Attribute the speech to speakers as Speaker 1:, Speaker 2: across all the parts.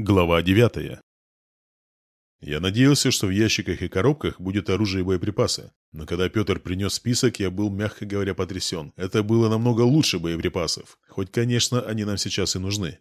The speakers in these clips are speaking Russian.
Speaker 1: Глава 9. Я надеялся, что в ящиках и коробках будет оружие и боеприпасы. Но когда Петр принес список, я был, мягко говоря, потрясен. Это было намного лучше боеприпасов. Хоть, конечно, они нам сейчас и нужны.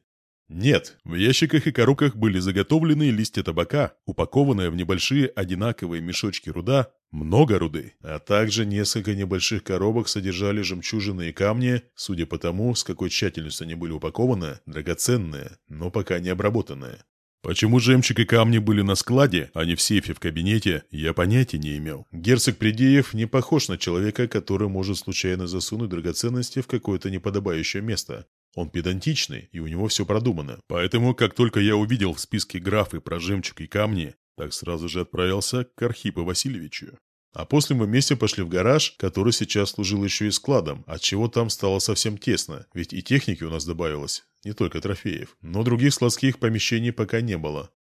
Speaker 1: Нет, в ящиках и коробках были заготовлены листья табака, упакованные в небольшие одинаковые мешочки руда, много руды, а также несколько небольших коробок содержали жемчужины и камни, судя по тому, с какой тщательностью они были упакованы, драгоценные, но пока не обработанные. Почему жемчуг и камни были на складе, а не в сейфе в кабинете, я понятия не имел. Герцог Придеев не похож на человека, который может случайно засунуть драгоценности в какое-то неподобающее место. Он педантичный, и у него все продумано. Поэтому, как только я увидел в списке графы про жемчуг и камни, так сразу же отправился к Архипу Васильевичу. А после мы вместе пошли в гараж, который сейчас служил еще и складом, отчего там стало совсем тесно, ведь и техники у нас добавилось, не только трофеев. Но других складских помещений пока не было.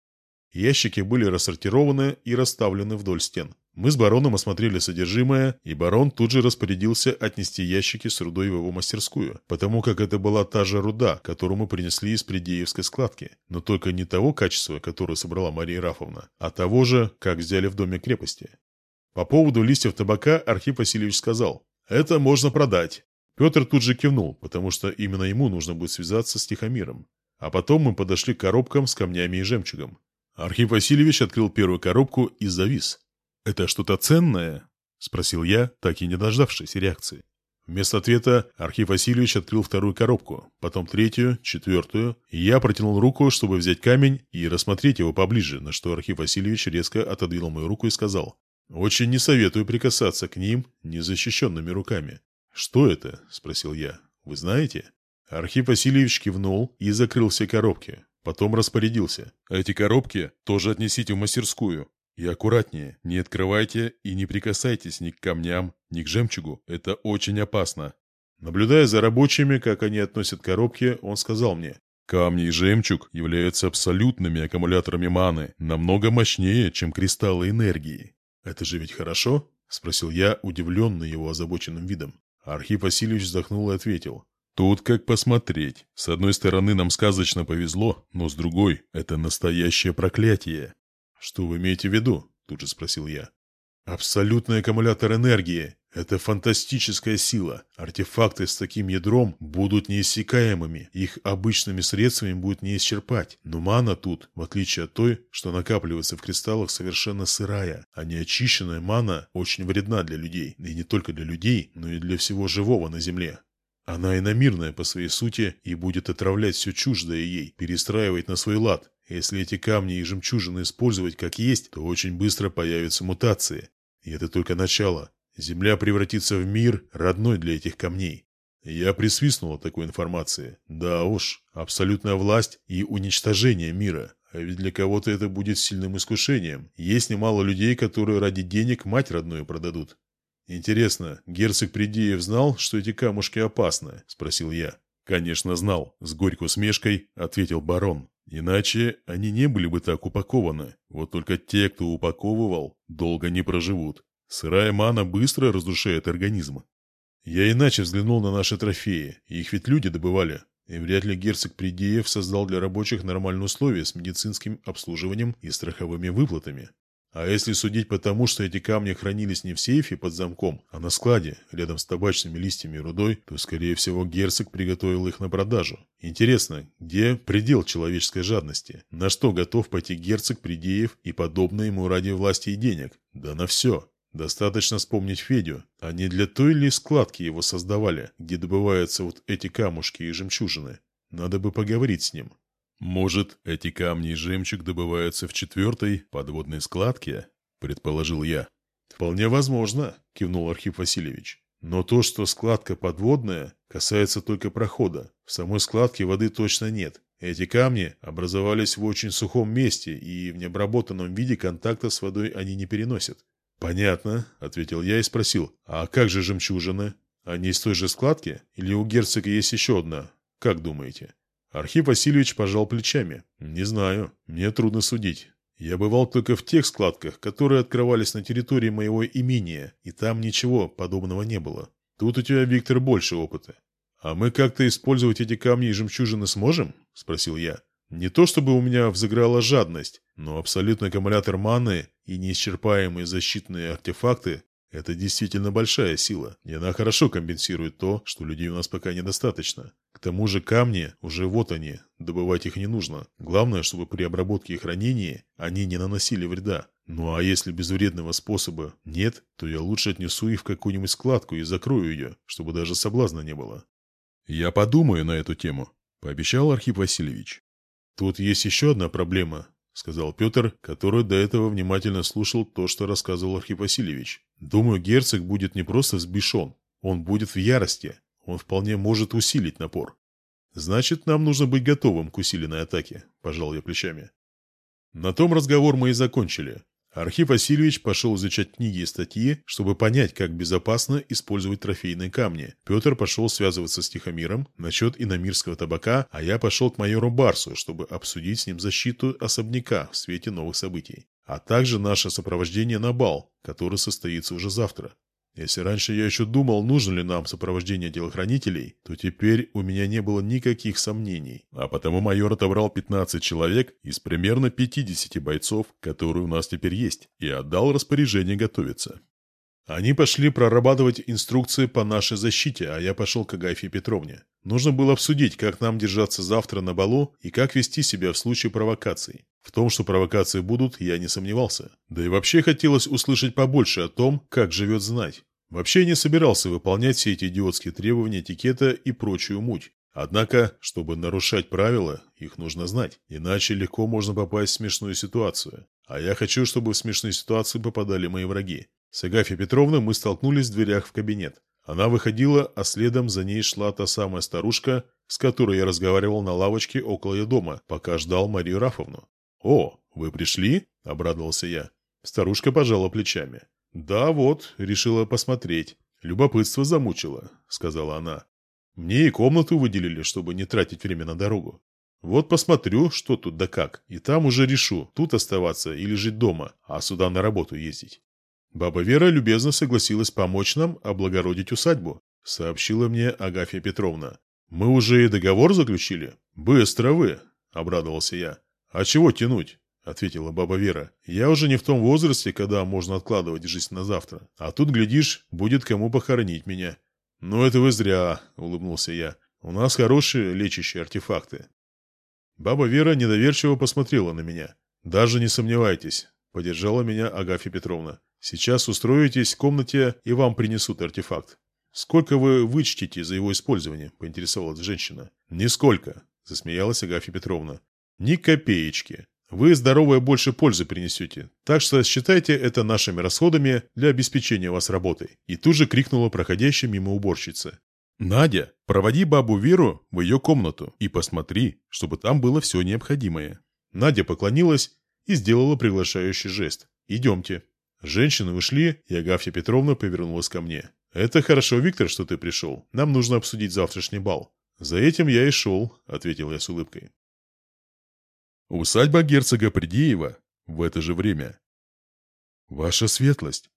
Speaker 1: Ящики были рассортированы и расставлены вдоль стен. Мы с бароном осмотрели содержимое, и барон тут же распорядился отнести ящики с рудой в его мастерскую, потому как это была та же руда, которую мы принесли из Придеевской складки, но только не того качества, которое собрала Мария Рафовна, а того же, как взяли в доме крепости. По поводу листьев табака Архип Васильевич сказал, «Это можно продать». Петр тут же кивнул, потому что именно ему нужно будет связаться с Тихомиром. А потом мы подошли к коробкам с камнями и жемчугом. Архип Васильевич открыл первую коробку и завис. «Это что-то ценное?» – спросил я, так и не дождавшись реакции. Вместо ответа Архив Васильевич открыл вторую коробку, потом третью, четвертую, и я протянул руку, чтобы взять камень и рассмотреть его поближе, на что Архив Васильевич резко отодвинул мою руку и сказал, «Очень не советую прикасаться к ним незащищенными руками». «Что это?» – спросил я. «Вы знаете?» Архив Васильевич кивнул и закрыл все коробки. Потом распорядился. «Эти коробки тоже отнесите в мастерскую. И аккуратнее, не открывайте и не прикасайтесь ни к камням, ни к жемчугу, это очень опасно. Наблюдая за рабочими, как они относят коробки, он сказал мне, Камни и жемчуг являются абсолютными аккумуляторами маны, намного мощнее, чем кристаллы энергии. «Это же ведь хорошо?» – спросил я, удивленный его озабоченным видом. Архип Васильевич вздохнул и ответил. «Тут как посмотреть. С одной стороны, нам сказочно повезло, но с другой – это настоящее проклятие. «Что вы имеете в виду?» – тут же спросил я. «Абсолютный аккумулятор энергии. Это фантастическая сила. Артефакты с таким ядром будут неиссякаемыми. Их обычными средствами будет не исчерпать. Но мана тут, в отличие от той, что накапливается в кристаллах, совершенно сырая. А неочищенная мана очень вредна для людей. И не только для людей, но и для всего живого на Земле. Она иномирная по своей сути и будет отравлять все чуждое ей, перестраивать на свой лад, если эти камни и жемчужины использовать как есть, то очень быстро появятся мутации. И это только начало. Земля превратится в мир, родной для этих камней. Я присвистнул от такой информации. Да уж, абсолютная власть и уничтожение мира. А ведь для кого-то это будет сильным искушением. Есть немало людей, которые ради денег мать родную продадут. «Интересно, герцог Придеев знал, что эти камушки опасны?» – спросил я. «Конечно знал», – с горькой усмешкой ответил барон. Иначе они не были бы так упакованы. Вот только те, кто упаковывал, долго не проживут. Сырая мана быстро разрушает организм. Я иначе взглянул на наши трофеи. Их ведь люди добывали. И вряд ли герцог Придеев создал для рабочих нормальные условия с медицинским обслуживанием и страховыми выплатами. А если судить по тому, что эти камни хранились не в сейфе под замком, а на складе, рядом с табачными листьями и рудой, то, скорее всего, герцог приготовил их на продажу. Интересно, где предел человеческой жадности? На что готов пойти герцог Придеев и подобное ему ради власти и денег? Да на все. Достаточно вспомнить Федю. Не для той ли складки его создавали, где добываются вот эти камушки и жемчужины? Надо бы поговорить с ним. «Может, эти камни и жемчуг добываются в четвертой подводной складке?» – предположил я. «Вполне возможно», – кивнул Архип Васильевич. «Но то, что складка подводная, касается только прохода. В самой складке воды точно нет. Эти камни образовались в очень сухом месте, и в необработанном виде контакта с водой они не переносят». «Понятно», — ответил я и спросил, «а как же жемчужины? Они из той же складки? Или у герцога есть еще одна? Как думаете?» Архип Васильевич пожал плечами. «Не знаю. Мне трудно судить. Я бывал только в тех складках, которые открывались на территории моего имения, и там ничего подобного не было. Тут у тебя, Виктор, больше опыта. А мы как-то использовать эти камни и жемчужины сможем?» – спросил я. Не то чтобы у меня взыграла жадность, но абсолютный аккумулятор маны и неисчерпаемые защитные артефакты – это действительно большая сила, и она хорошо компенсирует то, что людей у нас пока недостаточно. К тому же камни, уже вот они, добывать их не нужно. Главное, чтобы при обработке и хранении они не наносили вреда. Ну а если безвредного способа нет, то я лучше отнесу их в какую-нибудь складку и закрою ее, чтобы даже соблазна не было. «Я подумаю на эту тему», – пообещал Архип Васильевич. «Тут есть еще одна проблема», — сказал Петр, который до этого внимательно слушал то, что рассказывал Архип Васильевич. «Думаю, герцог будет не просто взбешен, он будет в ярости, он вполне может усилить напор. Значит, нам нужно быть готовым к усиленной атаке», — пожал я плечами. На том разговор мы и закончили. Архив Васильевич пошел изучать книги и статьи, чтобы понять, как безопасно использовать трофейные камни. Петр пошел связываться с Тихомиром насчет иномирского табака, а я пошел к майору Барсу, чтобы обсудить с ним защиту особняка в свете новых событий. А также наше сопровождение на бал, который состоится уже завтра. Если раньше я еще думал, нужно ли нам сопровождение телохранителей, то теперь у меня не было никаких сомнений. А потому майор отобрал 15 человек из примерно 50 бойцов, которые у нас теперь есть, и отдал распоряжение готовиться. Они пошли прорабатывать инструкции по нашей защите, а я пошел к Агафье Петровне. Нужно было обсудить, как нам держаться завтра на балу и как вести себя в случае провокаций. В том, что провокации будут, я не сомневался. Да и вообще хотелось услышать побольше о том, как живет знать. Вообще не собирался выполнять все эти идиотские требования этикета и прочую муть. Однако, чтобы нарушать правила, их нужно знать, иначе легко можно попасть в смешную ситуацию. А я хочу, чтобы в смешные ситуации попадали мои враги. С Агафьей Петровной мы столкнулись в дверях в кабинет. Она выходила, а следом за ней шла та самая старушка, с которой я разговаривал на лавочке около ее дома, пока ждал Марию Рафовну. «О, вы пришли?» – обрадовался я. Старушка пожала плечами. «Да вот, решила посмотреть. Любопытство замучило», — сказала она. «Мне и комнату выделили, чтобы не тратить время на дорогу. Вот посмотрю, что тут да как, и там уже решу, тут оставаться или жить дома, а сюда на работу ездить». Баба Вера любезно согласилась помочь нам облагородить усадьбу, сообщила мне Агафья Петровна. «Мы уже и договор заключили?» «Быстро вы», — обрадовался я. «А чего тянуть? ответила баба Вера. «Я уже не в том возрасте, когда можно откладывать жизнь на завтра. А тут, глядишь, будет кому похоронить меня». «Ну, это вы зря», — улыбнулся я. «У нас хорошие лечащие артефакты». Баба Вера недоверчиво посмотрела на меня. «Даже не сомневайтесь», — поддержала меня Агафья Петровна. «Сейчас устроитесь в комнате, и вам принесут артефакт». «Сколько вы вычтите за его использование?» — поинтересовалась женщина. «Нисколько», — засмеялась Агафья Петровна. «Ни копеечки. Вы здоровое больше пользы принесете, так что считайте это нашими расходами для обеспечения вас работой». И тут же крикнула проходящая мимо уборщица. «Надя, проводи бабу Веру в ее комнату и посмотри, чтобы там было все необходимое». Надя поклонилась и сделала приглашающий жест. «Идемте». Женщины ушли, и Агафья Петровна повернулась ко мне. «Это хорошо, Виктор, что ты пришел. Нам нужно обсудить завтрашний бал». «За этим я и шел», — ответил я с улыбкой. Усадьба герцога Придеева в это же время. «Ваша светлость!»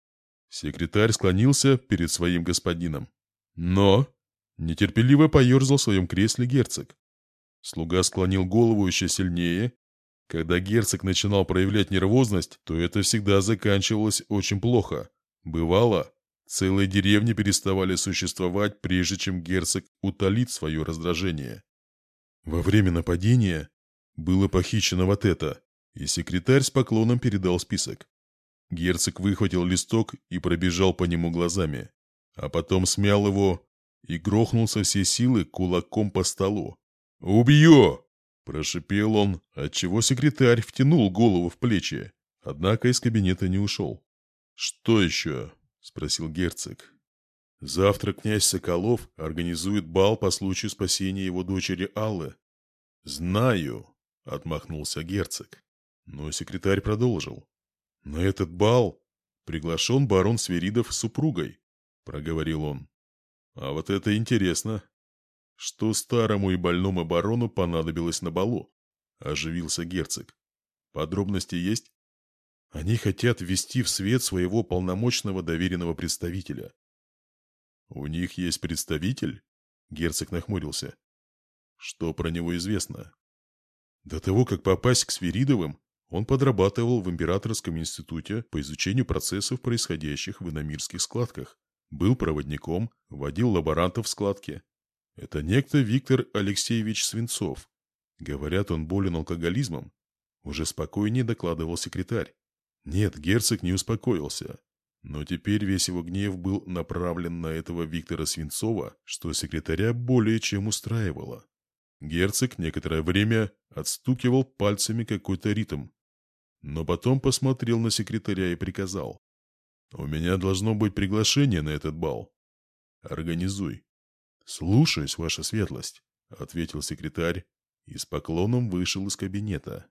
Speaker 1: Секретарь склонился перед своим господином. «Но!» Нетерпеливо поерзал в своем кресле герцог. Слуга склонил голову еще сильнее. Когда герцог начинал проявлять нервозность, то это всегда заканчивалось очень плохо. Бывало, целые деревни переставали существовать, прежде чем герцог утолит свое раздражение. Во время нападения было похищено вот это, и секретарь с поклоном передал список. Герцог выхватил листок и пробежал по нему глазами, а потом смял его и грохнул со всей силы кулаком по столу. «Убью!» – прошипел он, отчего секретарь втянул голову в плечи, однако из кабинета не ушел. «Что еще?» – спросил герцог. «Завтра князь Соколов организует бал по случаю спасения его дочери Аллы». «Знаю», — отмахнулся герцог. Но секретарь продолжил. «На этот бал приглашен барон Сверидов с супругой», — проговорил он. «А вот это интересно. Что старому и больному барону понадобилось на балу?» — оживился герцог. «Подробности есть?» «Они хотят ввести в свет своего полномочного доверенного представителя». «У них есть представитель?» — герцог нахмурился. «Что про него известно?» До того, как попасть к Сверидовым, он подрабатывал в Императорском институте по изучению процессов, происходящих в иномирских складках. Был проводником, водил лаборантов в складке. Это некто Виктор Алексеевич Свинцов. Говорят, он болен алкоголизмом. Уже спокойнее докладывал секретарь. Нет, герцог не успокоился. Но теперь весь его гнев был направлен на этого Виктора Свинцова, что секретаря более чем устраивало. Герцог некоторое время отстукивал пальцами какой-то ритм, но потом посмотрел на секретаря и приказал. «У меня должно быть приглашение на этот бал. Организуй». «Слушаюсь, ваша светлость», — ответил секретарь и с поклоном вышел из кабинета.